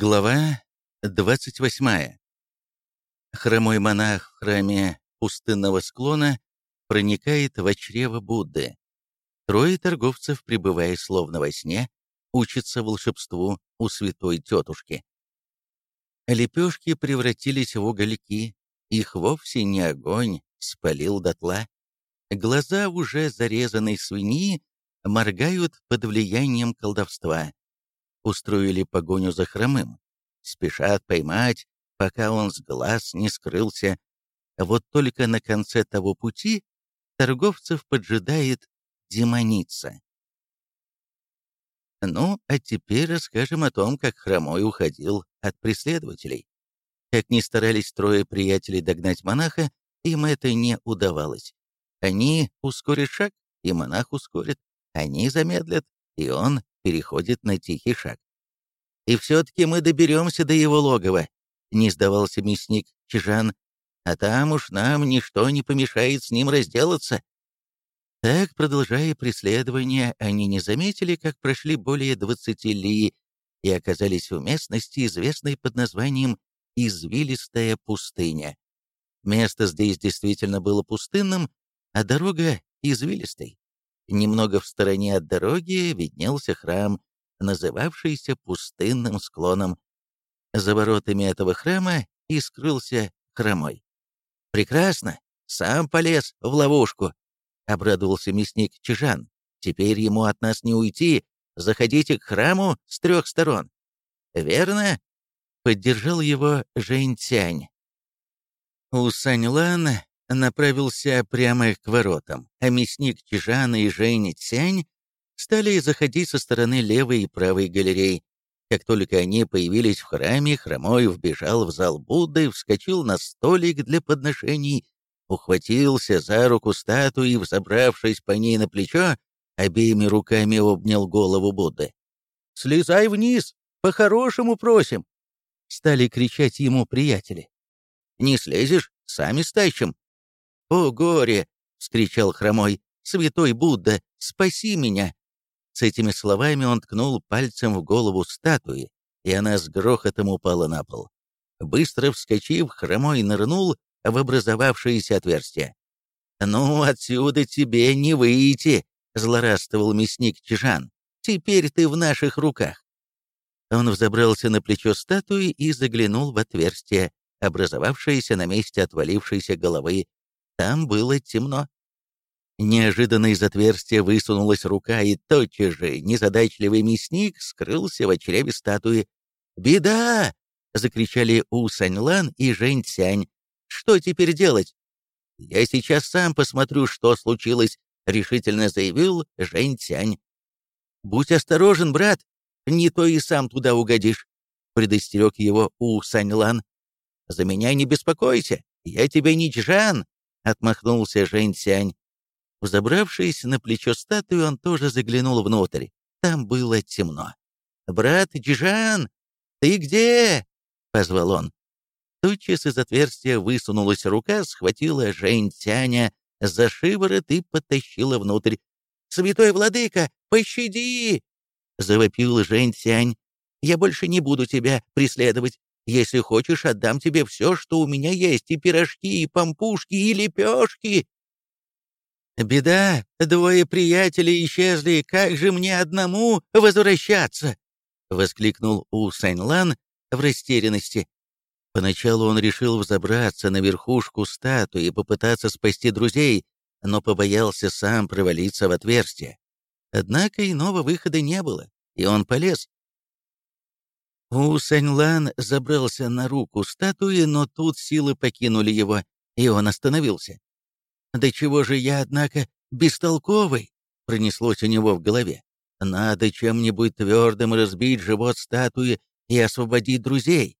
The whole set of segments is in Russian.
Глава 28. Хромой монах в храме пустынного склона проникает в чрево Будды. Трое торговцев, пребывая словно во сне, учатся волшебству у святой тетушки. Лепешки превратились в угольки, их вовсе не огонь спалил дотла. Глаза уже зарезанной свиньи моргают под влиянием колдовства устроили погоню за хромым. Спешат поймать, пока он с глаз не скрылся. Вот только на конце того пути торговцев поджидает демоница. Ну, а теперь расскажем о том, как Хромой уходил от преследователей. Как ни старались трое приятелей догнать монаха, им это не удавалось. Они ускорят шаг, и монах ускорит. Они замедлят, и он переходит на тихий шаг. «И все-таки мы доберемся до его логова», — не сдавался мясник Чижан, «а там уж нам ничто не помешает с ним разделаться». Так, продолжая преследование, они не заметили, как прошли более 20 ли и оказались в местности, известной под названием «Извилистая пустыня». Место здесь действительно было пустынным, а дорога — извилистой. Немного в стороне от дороги виднелся храм, называвшийся пустынным склоном. За воротами этого храма и скрылся хромой. «Прекрасно! Сам полез в ловушку!» — обрадовался мясник Чижан. «Теперь ему от нас не уйти. Заходите к храму с трех сторон». «Верно?» — поддержал его Жень Тянь. У Саньлан направился прямо к воротам, а мясник Чижан и Жень Цянь стали заходить со стороны левой и правой галерей. Как только они появились в храме, Хромой вбежал в зал Будды, вскочил на столик для подношений, ухватился за руку статуи, взобравшись по ней на плечо, обеими руками обнял голову Будды. «Слезай вниз! По-хорошему просим!» Стали кричать ему приятели. «Не слезешь? Сами стащим!» «О, горе!» — вскричал хромой. «Святой Будда, спаси меня!» С этими словами он ткнул пальцем в голову статуи, и она с грохотом упала на пол. Быстро вскочив, хромой нырнул в образовавшееся отверстие. «Ну, отсюда тебе не выйти!» — злорадствовал мясник Чижан. «Теперь ты в наших руках!» Он взобрался на плечо статуи и заглянул в отверстие, образовавшееся на месте отвалившейся головы там было темно. Неожиданно из отверстия высунулась рука, и тотчас же незадачливый мясник скрылся в чреве статуи. «Беда!» — закричали У Саньлан и Жень Цянь. «Что теперь делать?» «Я сейчас сам посмотрю, что случилось», — решительно заявил Жень Цянь. «Будь осторожен, брат, не то и сам туда угодишь», — предостерег его У Саньлан. «За меня не беспокойся, я тебе не Чжан, — отмахнулся Жень Сянь. Взобравшись на плечо статуи, он тоже заглянул внутрь. Там было темно. «Брат Джижан, ты где?» — позвал он. Тотчас из отверстия высунулась рука, схватила Жень Тяня за шиворот и потащила внутрь. «Святой владыка, пощади!» — завопил Жень Тянь. «Я больше не буду тебя преследовать. Если хочешь, отдам тебе все, что у меня есть, и пирожки, и пампушки, и лепешки». «Беда, двое приятелей исчезли, как же мне одному возвращаться?» — воскликнул У Саньлан в растерянности. Поначалу он решил взобраться на верхушку статуи и попытаться спасти друзей, но побоялся сам провалиться в отверстие. Однако иного выхода не было, и он полез. У Саньлан забрался на руку статуи, но тут силы покинули его, и он остановился. «Да чего же я, однако, бестолковый?» — пронеслось у него в голове. «Надо чем-нибудь твердым разбить живот статуи и освободить друзей».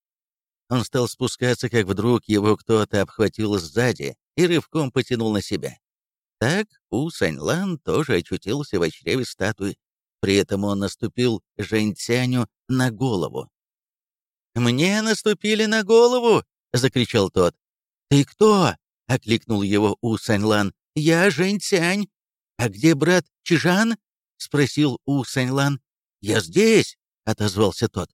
Он стал спускаться, как вдруг его кто-то обхватил сзади и рывком потянул на себя. Так У Саньлан тоже очутился в чреве статуи. При этом он наступил Жэньцяню на голову. «Мне наступили на голову!» — закричал тот. «Ты кто?» — окликнул его У Саньлан. «Я Жень Цянь. А где брат Чижан?» — спросил У Саньлан. «Я здесь!» — отозвался тот.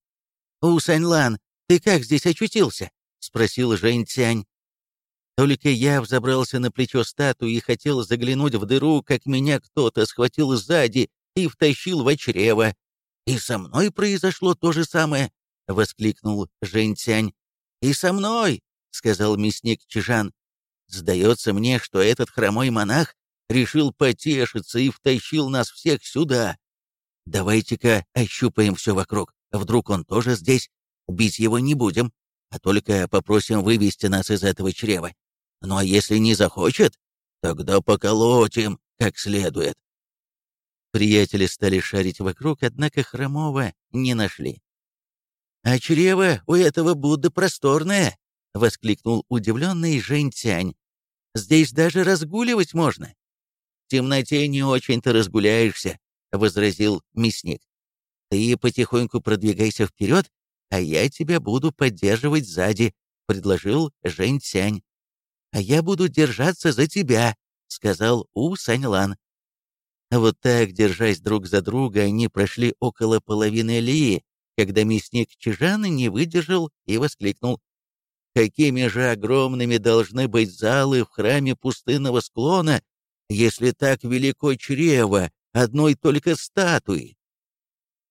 «У, Саньлан, ты как здесь очутился?» — спросил Жень Цянь. Только я взобрался на плечо статуи и хотел заглянуть в дыру, как меня кто-то схватил сзади и втащил в чрево. «И со мной произошло то же самое!» — воскликнул Жень Цянь. «И со мной!» — сказал мясник Чижан. «Сдается мне, что этот хромой монах решил потешиться и втащил нас всех сюда. Давайте-ка ощупаем все вокруг. Вдруг он тоже здесь? Бить его не будем, а только попросим вывести нас из этого чрева. Ну а если не захочет, тогда поколотим как следует. Приятели стали шарить вокруг, однако Хромова не нашли. «А чрево у этого Будды просторное!» — воскликнул удивленный Жень Тянь. «Здесь даже разгуливать можно!» «В темноте не очень-то разгуляешься», — возразил мясник. «Ты потихоньку продвигайся вперед, а я тебя буду поддерживать сзади», — предложил Жень Цянь. «А я буду держаться за тебя», — сказал У Саньлан. Вот так, держась друг за друга, они прошли около половины Лии, когда мясник Чижана не выдержал и воскликнул. «Какими же огромными должны быть залы в храме пустынного склона, если так велико чрево одной только статуи?»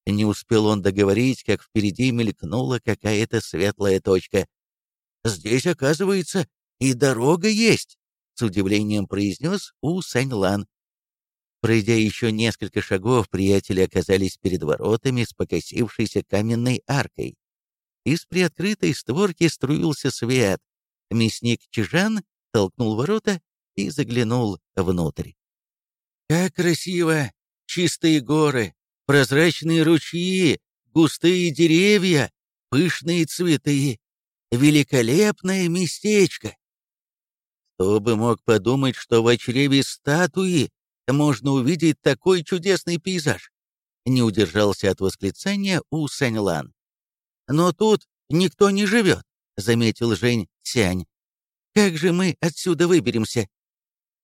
Не успел он договорить, как впереди мелькнула какая-то светлая точка. «Здесь, оказывается, и дорога есть», — с удивлением произнес У Саньлан. Пройдя еще несколько шагов, приятели оказались перед воротами с покосившейся каменной аркой. Из приоткрытой створки струился свет. Мясник Чижан толкнул ворота и заглянул внутрь. «Как красиво! Чистые горы, прозрачные ручьи, густые деревья, пышные цветы. Великолепное местечко!» Кто бы мог подумать, что в чреве статуи можно увидеть такой чудесный пейзаж. Не удержался от восклицания у Саньлан. «Но тут никто не живет», — заметил Жень Сянь. «Как же мы отсюда выберемся?»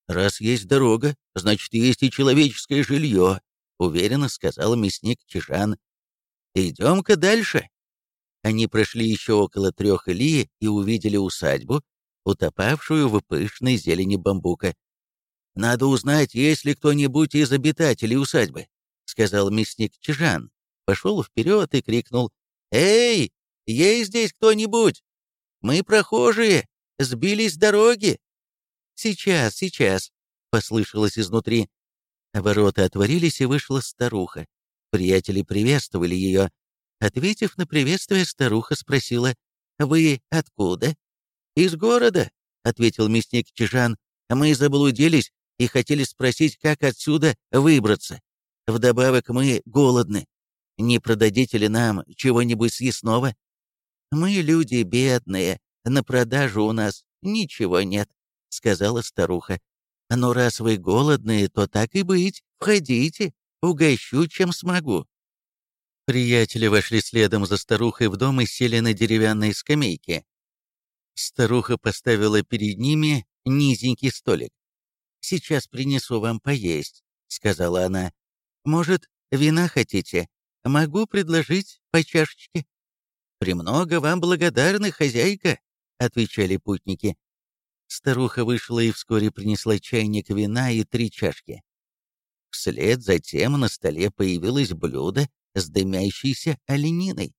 «Раз есть дорога, значит, есть и человеческое жилье», — уверенно сказал мясник Чижан. «Идем-ка дальше». Они прошли еще около трех ли и увидели усадьбу, утопавшую в пышной зелени бамбука. «Надо узнать, есть ли кто-нибудь из обитателей усадьбы», — сказал мясник Чижан. Пошел вперед и крикнул. «Эй, есть здесь кто-нибудь? Мы прохожие, сбились с дороги». «Сейчас, сейчас», — послышалось изнутри. Ворота отворились, и вышла старуха. Приятели приветствовали ее. Ответив на приветствие, старуха спросила, «Вы откуда?» «Из города», — ответил мясник Чижан. «Мы заблудились и хотели спросить, как отсюда выбраться. Вдобавок мы голодны. Не продадите ли нам чего-нибудь съестного? Мы люди бедные, на продажу у нас ничего нет», — сказала старуха. «Но раз вы голодные, то так и быть, входите, угощу, чем смогу». Приятели вошли следом за старухой в дом и сели на деревянные скамейки. Старуха поставила перед ними низенький столик. «Сейчас принесу вам поесть», — сказала она. «Может, вина хотите? Могу предложить по чашечке». «Премного вам благодарны, хозяйка», — отвечали путники. Старуха вышла и вскоре принесла чайник вина и три чашки. Вслед за тем на столе появилось блюдо с дымящейся олениной.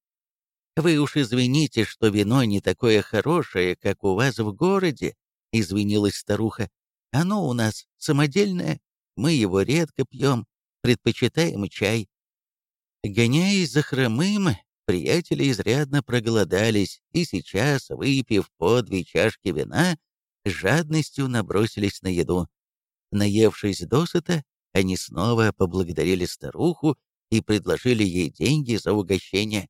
Вы уж извините, что вино не такое хорошее, как у вас в городе, — извинилась старуха. Оно у нас самодельное, мы его редко пьем, предпочитаем чай. Гоняясь за хромым, приятели изрядно проголодались, и сейчас, выпив по две чашки вина, жадностью набросились на еду. Наевшись досыта, они снова поблагодарили старуху и предложили ей деньги за угощение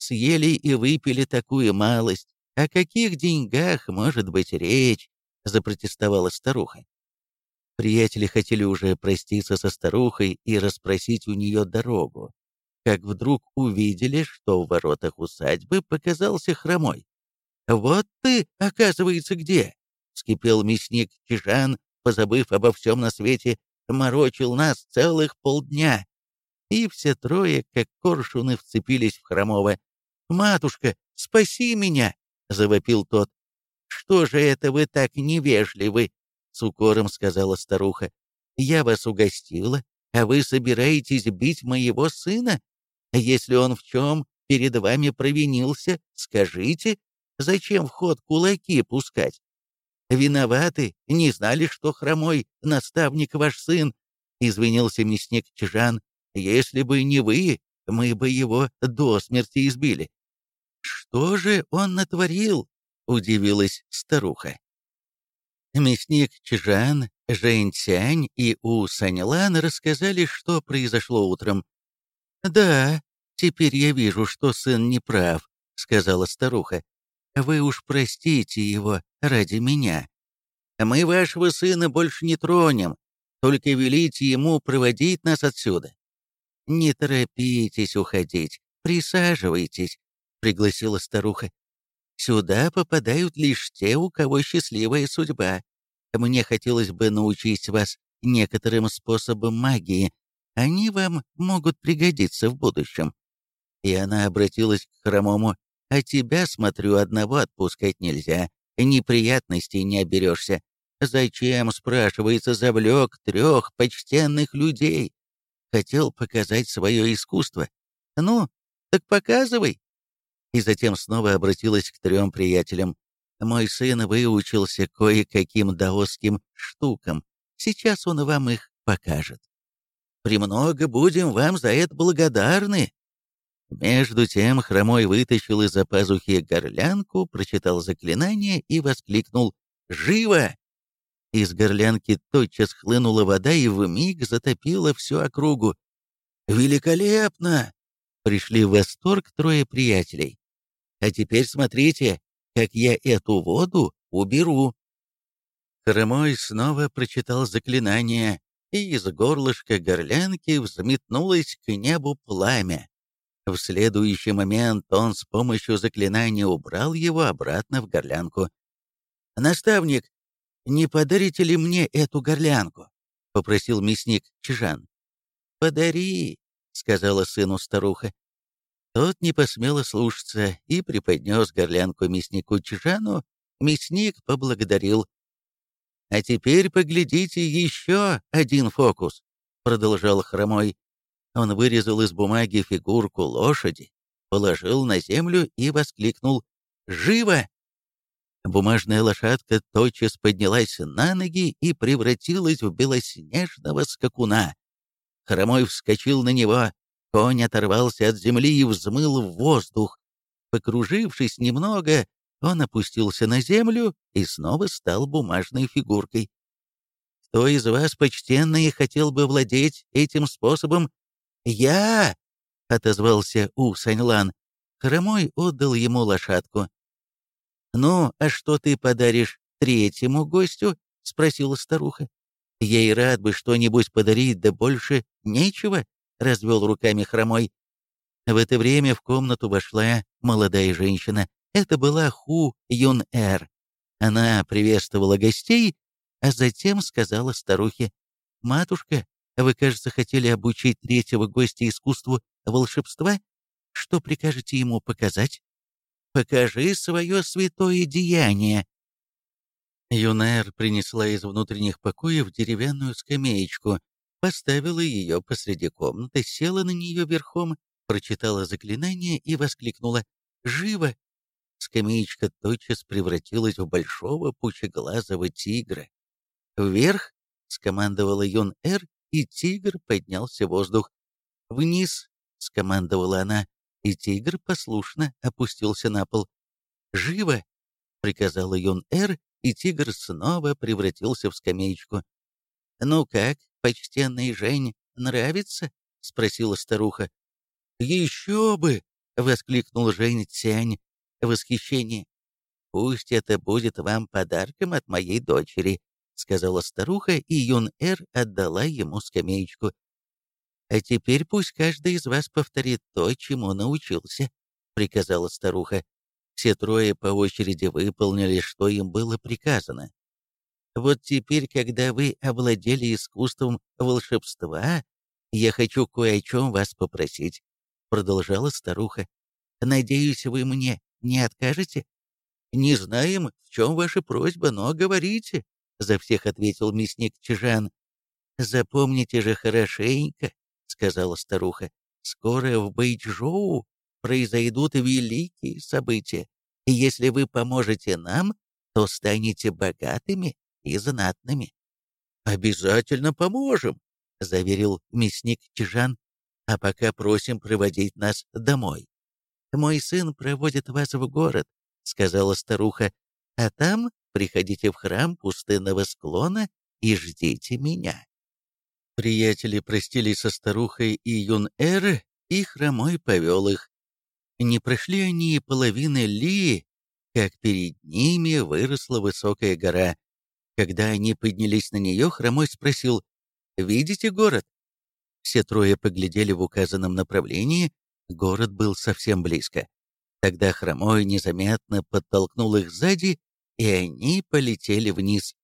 съели и выпили такую малость. О каких деньгах может быть речь?» — запротестовала старуха. Приятели хотели уже проститься со старухой и расспросить у нее дорогу, как вдруг увидели, что в воротах усадьбы показался хромой. «Вот ты, оказывается, где!» — вскипел мясник Чижан, позабыв обо всем на свете, морочил нас целых полдня. И все трое, как коршуны, вцепились в хромого. «Матушка, спаси меня!» — завопил тот. «Что же это вы так невежливы?» — с укором сказала старуха. «Я вас угостила, а вы собираетесь бить моего сына? Если он в чем перед вами провинился, скажите, зачем в ход кулаки пускать? Виноваты, не знали, что хромой наставник ваш сын, — извинился мясник Чжан. Если бы не вы, мы бы его до смерти избили. Что же он натворил? — удивилась старуха. Мясник Чжан, Жень Цянь и У Саньлан рассказали, что произошло утром. «Да, теперь я вижу, что сын не прав», — сказала старуха. «Вы уж простите его ради меня. Мы вашего сына больше не тронем, только велите ему проводить нас отсюда». «Не торопитесь уходить, присаживайтесь», — пригласила старуха. «Сюда попадают лишь те, у кого счастливая судьба. Мне хотелось бы научить вас некоторым способам магии. Они вам могут пригодиться в будущем». И она обратилась к хромому. «А тебя, смотрю, одного отпускать нельзя. Неприятностей не оберешься. Зачем, спрашивается, завлек трех почтенных людей? Хотел показать свое искусство. Ну, так показывай». И затем снова обратилась к трем приятелям. Мой сын выучился кое-каким даосским штукам. Сейчас он вам их покажет. Премного будем вам за это благодарны». Между тем Хромой вытащил из-за пазухи горлянку, прочитал заклинание и воскликнул «Живо!». Из горлянки тотчас хлынула вода и вмиг затопила всю округу. «Великолепно!» — пришли в восторг трое приятелей. «А теперь смотрите, как я эту воду уберу». Хромой снова прочитал заклинание, и из горлышка горлянки взметнулось к небу пламя. В следующий момент он с помощью заклинания убрал его обратно в горлянку. «Наставник, не подарите ли мне эту горлянку?» — попросил мясник Чижан. «Подари», — сказала сыну старуха. Тот не посмел слушаться и преподнес горлянку мяснику Чжану. Мясник поблагодарил. «А теперь поглядите еще один фокус», — продолжал Хромой. Он вырезал из бумаги фигурку лошади, положил на землю и воскликнул «Живо!». Бумажная лошадка тотчас поднялась на ноги и превратилась в белоснежного скакуна. Хромой вскочил на него, Конь оторвался от земли и взмыл в воздух. Покружившись немного, он опустился на землю и снова стал бумажной фигуркой. «Кто из вас, почтенные, хотел бы владеть этим способом?» «Я!» — отозвался У Саньлан. Хромой отдал ему лошадку. «Ну, а что ты подаришь третьему гостю?» — спросила старуха. «Ей рад бы что-нибудь подарить, да больше нечего», развел руками хромой. В это время в комнату вошла молодая женщина. Это была Ху Юн-Эр. Она приветствовала гостей, а затем сказала старухе, «Матушка, вы, кажется, хотели обучить третьего гостя искусству волшебства? Что прикажете ему показать? Покажи свое святое деяние». Юнер принесла из внутренних покоев деревянную скамеечку, поставила ее посреди комнаты, села на нее верхом, прочитала заклинание и воскликнула «Живо!». Скамеечка тотчас превратилась в большого пучеглазого тигра. «Вверх!» — скомандовала Юн-Эр, и тигр поднялся в воздух. «Вниз!» — скомандовала она, и тигр послушно опустился на пол. «Живо!» — приказала Юн-Эр, и тигр снова превратился в скамеечку. «Ну как, почтенный Жень, нравится?» — спросила старуха. «Еще бы!» — воскликнул Жень Цянь в восхищении. «Пусть это будет вам подарком от моей дочери», — сказала старуха, и Юн-Эр отдала ему скамеечку. «А теперь пусть каждый из вас повторит то, чему научился», — приказала старуха. Все трое по очереди выполнили, что им было приказано. Вот теперь, когда вы овладели искусством волшебства, я хочу кое о чем вас попросить», — продолжала старуха. Надеюсь, вы мне не откажете?» «Не знаем, в чем ваша просьба, но говорите», — за всех ответил мясник Чижан. «Запомните же хорошенько», — сказала старуха, — «скоро в Бэйчжоу произойдут великие события, и если вы поможете нам, то станете богатыми и знатными». «Обязательно поможем», — заверил мясник Чижан, «а пока просим проводить нас домой». «Мой сын проводит вас в город», — сказала старуха, «а там приходите в храм пустынного склона и ждите меня». Приятели простились со старухой и Юн-Эр, и хромой повел их. Не прошли они половины Ли, как перед ними выросла высокая гора. Когда они поднялись на нее, хромой спросил, «Видите город?» Все трое поглядели в указанном направлении, город был совсем близко. Тогда хромой незаметно подтолкнул их сзади, и они полетели вниз.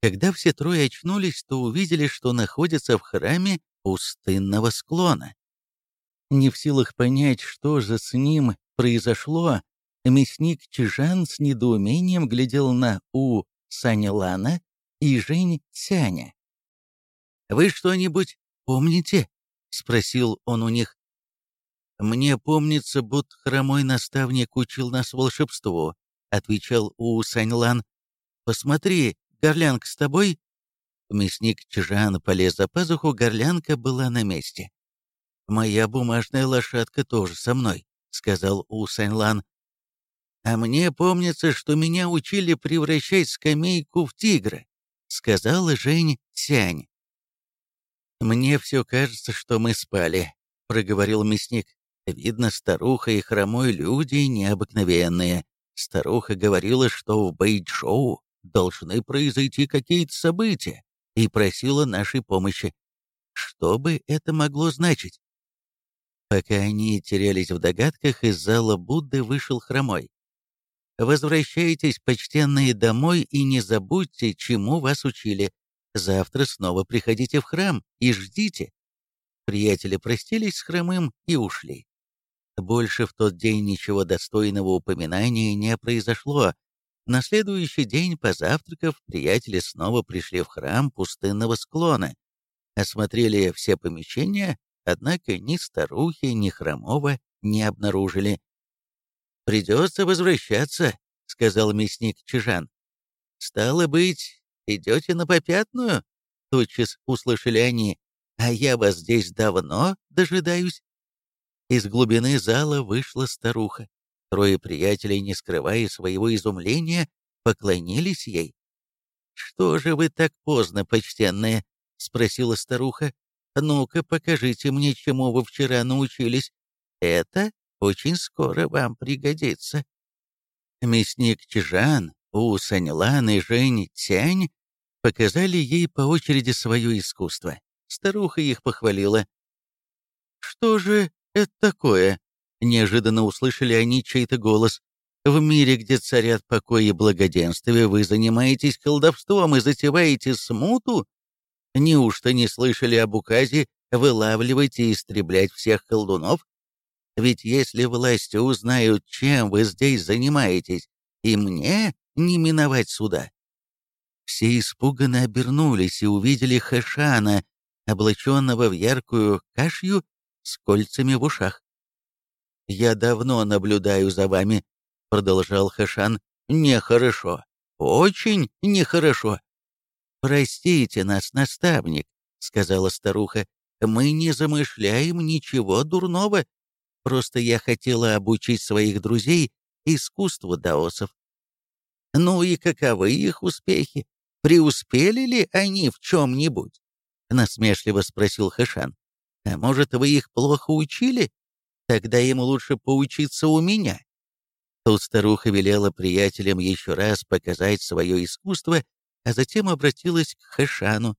Когда все трое очнулись, то увидели, что находятся в храме пустынного склона. Не в силах понять, что же с ним произошло, мясник Чижан с недоумением глядел на У Санилана и Жень Цяня. «Вы что-нибудь помните?» — спросил он у них. «Мне помнится, будто хромой наставник учил нас волшебству», — отвечал У Саньлан. «Посмотри, горлянка с тобой?» Мясник Чжан полез за пазуху, горлянка была на месте. «Моя бумажная лошадка тоже со мной», — сказал У Саньлан. «А мне помнится, что меня учили превращать скамейку в тигра», — сказала Жень Сянь. «Мне все кажется, что мы спали», — проговорил мясник. «Видно, старуха и хромой люди необыкновенные. Старуха говорила, что в Бэйчжоу должны произойти какие-то события, и просила нашей помощи. Что бы это могло значить? Пока они терялись в догадках, из зала Будды вышел хромой. «Возвращайтесь, почтенные, домой и не забудьте, чему вас учили. Завтра снова приходите в храм и ждите». Приятели простились с хромым и ушли. Больше в тот день ничего достойного упоминания не произошло, на следующий день, позавтракав, приятели снова пришли в храм пустынного склона, осмотрели все помещения, однако ни старухи, ни хромого не обнаружили. «Придется возвращаться», — сказал мясник Чижан. «Стало быть, идете на попятную?» — тотчас услышали они. «А я вас здесь давно дожидаюсь». Из глубины зала вышла старуха. Трое приятелей, не скрывая своего изумления, поклонились ей. «Что же вы так поздно, почтенные?» — спросила старуха. «Ну-ка, покажите мне, чему вы вчера научились. Это очень скоро вам пригодится». Мясник Чижан, У Саньлан и Жень Тянь показали ей по очереди свое искусство. Старуха их похвалила. «Что же это такое?» Неожиданно услышали они чей-то голос. «В мире, где царят покой и благоденствие, вы занимаетесь колдовством и затеваете смуту? Неужто не слышали об указе вылавливать и истреблять всех колдунов? Ведь если власти узнают, чем вы здесь занимаетесь, и мне не миновать суда». Все испуганно обернулись и увидели Хэшана, облаченного в яркую кашью с кольцами в ушах. «Я давно наблюдаю за вами», — продолжал Хашан. «Нехорошо. Очень нехорошо». «Простите нас, наставник», — сказала старуха. «Мы не замышляем ничего дурного. Просто я хотела обучить своих друзей искусству даосов». «Ну и каковы их успехи? Преуспели ли они в чем-нибудь?» — насмешливо спросил Хашан. «А может, вы их плохо учили?» Тогда ему лучше поучиться у меня. Тут старуха велела приятелям еще раз показать свое искусство, а затем обратилась к Хэшану.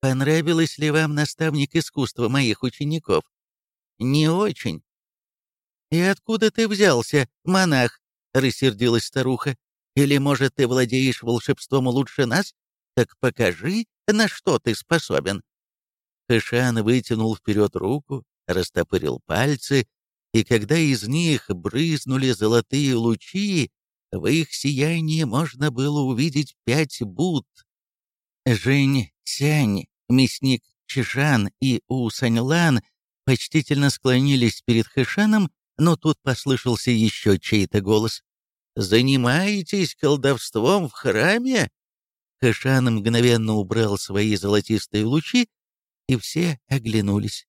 «Понравилось ли вам, наставник искусства моих учеников?» «Не очень». «И откуда ты взялся, монах?» — рассердилась старуха. «Или, может, ты владеешь волшебством лучше нас? Так покажи, на что ты способен». Хэшан вытянул вперед руку, растопырил пальцы, и когда из них брызнули золотые лучи, в их сиянии можно было увидеть пять Буд. Жень Сянь, мясник Чижан и У Саньлан почтительно склонились перед Хэшаном, но тут послышался еще чей-то голос. «Занимаетесь колдовством в храме?» Хэшан мгновенно убрал свои золотистые лучи, и все оглянулись.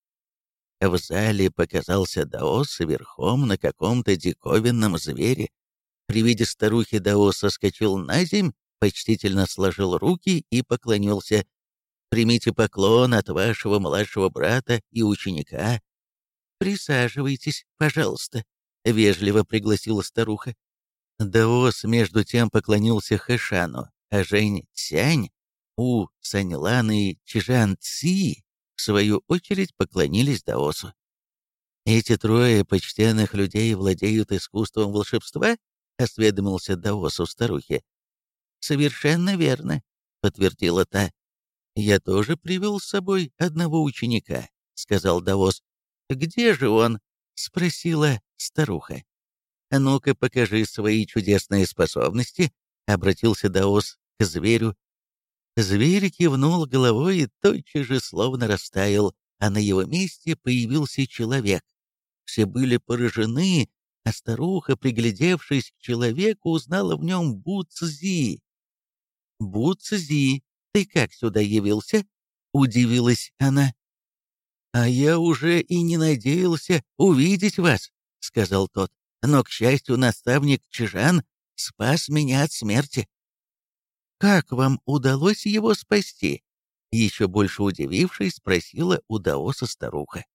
В зале показался Даос верхом на каком-то диковинном звере. При виде старухи Даос соскочил на земь, почтительно сложил руки и поклонился. «Примите поклон от вашего младшего брата и ученика». «Присаживайтесь, пожалуйста», — вежливо пригласила старуха. Даос между тем поклонился Хэшану, а Жень Цянь, У Саньлан и Чижан Ци, в свою очередь, поклонились Даосу. «Эти трое почтенных людей владеют искусством волшебства?» — осведомился Даос у старухи. «Совершенно верно», — подтвердила та. «Я тоже привел с собой одного ученика», — сказал Даос. «Где же он?» — спросила старуха. «Ну-ка, покажи свои чудесные способности», — обратился Даос к зверю. Зверь кивнул головой и тотчас же словно растаял, а на его месте появился человек. Все были поражены, а старуха, приглядевшись к человеку, узнала в нем Буцзи. «Буцзи, ты как сюда явился?» — удивилась она. «А я уже и не надеялся увидеть вас», — сказал тот. «Но, к счастью, наставник Чижан спас меня от смерти». «Как вам удалось его спасти?» Еще больше удивившись, спросила у Даоса старуха.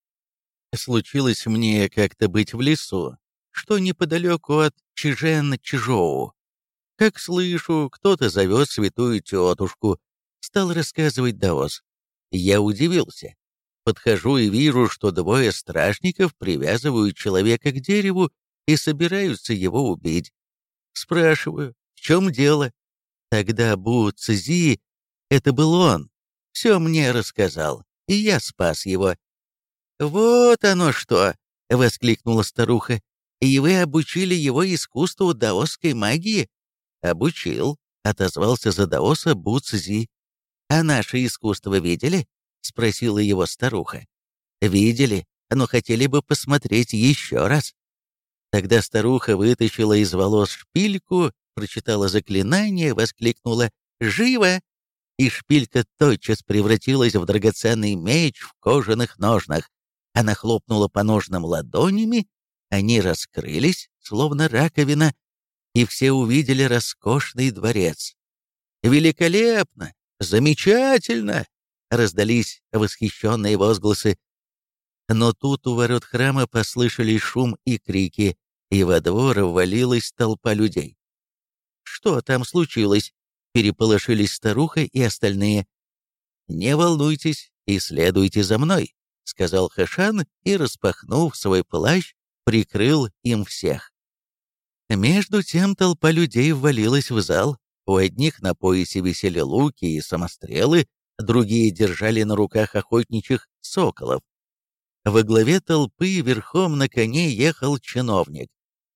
«Случилось мне как-то быть в лесу, что неподалеку от Чижен-Чижоу. Как слышу, кто-то зовет святую тетушку, стал рассказывать Даос. Я удивился. Подхожу и вижу, что двое стражников привязывают человека к дереву и собираются его убить. Спрашиваю, в чем дело? Тогда Бу Цзи, это был он, все мне рассказал, и я спас его. «Вот оно что!» — воскликнула старуха. «И вы обучили его искусству даосской магии?» «Обучил», — отозвался за даоса Бу Цзи. «А наше искусство видели?» — спросила его старуха. «Видели, но хотели бы посмотреть еще раз». Тогда старуха вытащила из волос шпильку прочитала заклинание, воскликнула «Живо!» И шпилька тотчас превратилась в драгоценный меч в кожаных ножнах. Она хлопнула по ножным ладонями, они раскрылись, словно раковина, и все увидели роскошный дворец. «Великолепно! Замечательно!» — раздались восхищенные возгласы. Но тут у ворот храма послышались шум и крики, и во двор ввалилась толпа людей. Что там случилось?» Переполошились старуха и остальные. «Не волнуйтесь и следуйте за мной», — сказал Хашан и, распахнув свой плащ, прикрыл им всех. Между тем толпа людей ввалилась в зал. У одних на поясе висели луки и самострелы, другие держали на руках охотничьих соколов. Во главе толпы верхом на коне ехал чиновник.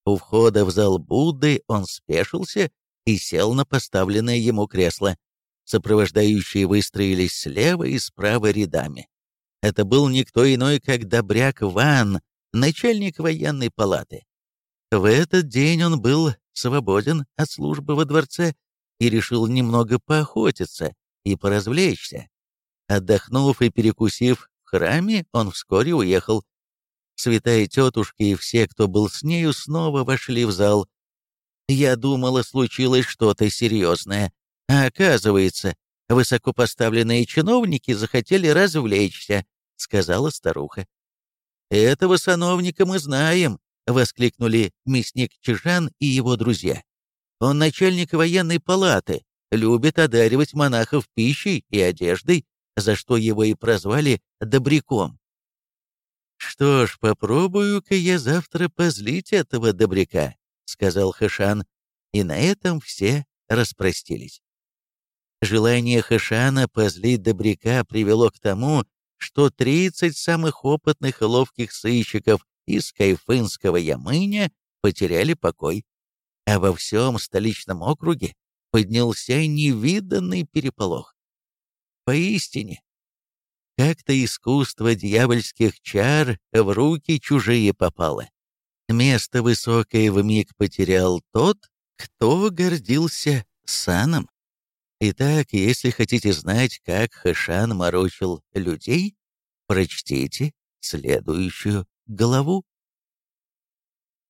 У входа в зал Будды он спешился и сел на поставленное ему кресло. Сопровождающие выстроились слева и справа рядами. Это был никто иной, как Добряк Ван, начальник военной палаты. В этот день он был свободен от службы во дворце и решил немного поохотиться и поразвлечься. Отдохнув и перекусив в храме, он вскоре уехал. Святая тетушка и все, кто был с нею, снова вошли в зал, я думала, случилось что-то серьезное. А оказывается, высокопоставленные чиновники захотели развлечься, сказала старуха. «Этого сановника мы знаем», — воскликнули мясник Чижан и его друзья. «Он начальник военной палаты, любит одаривать монахов пищей и одеждой, за что его и прозвали Добряком. «Что ж, попробую-ка я завтра позлить этого добряка», сказал Хэшан, и на этом все распростились. Желание Хэшана позлить добряка привело к тому, что 30 самых опытных и ловких сыщиков из Кайфынского Ямыня потеряли покой, а во всем столичном округе поднялся невиданный переполох. Поистине, как-то искусство дьявольских чар в руки чужие попало. Место высокое вмиг потерял тот, кто гордился саном. Итак, если хотите знать, как Хэшан морочил людей, прочтите следующую главу.